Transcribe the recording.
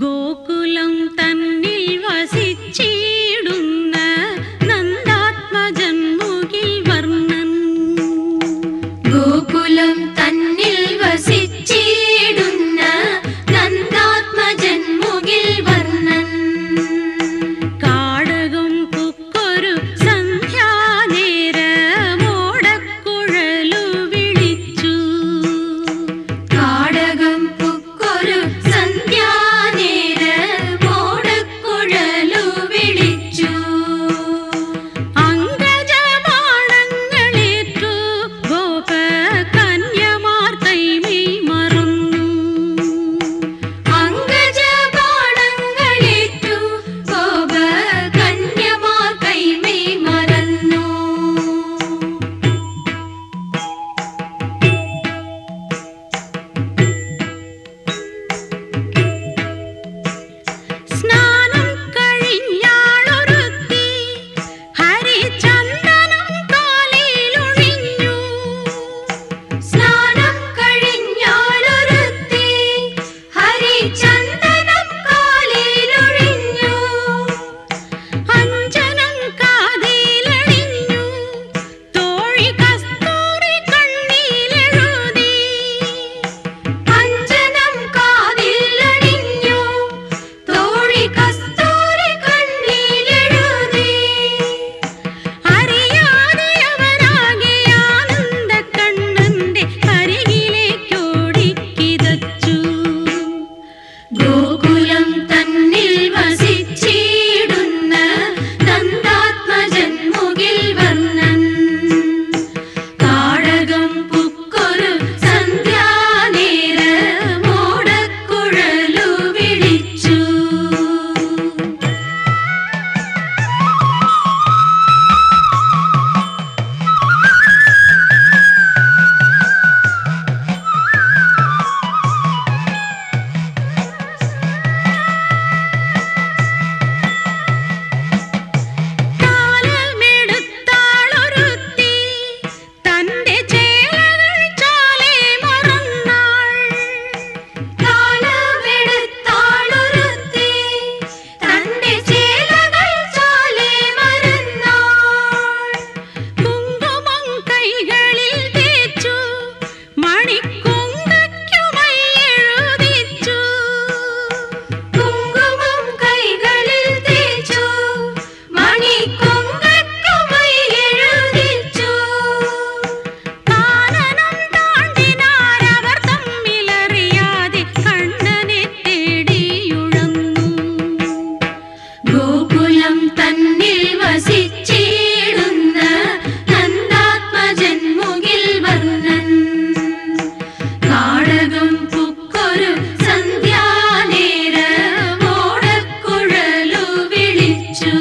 गोकुलं तन् चंद ഗോകുലം തന്നിൽ വസിച്ചിടുന്ന നന്ദാത്മജന്മുകിൽ വർണൻ. കാടകം പുക്കൊരു സന്ധ്യാനേര ഓടക്കുഴലു വിളിച്ചു.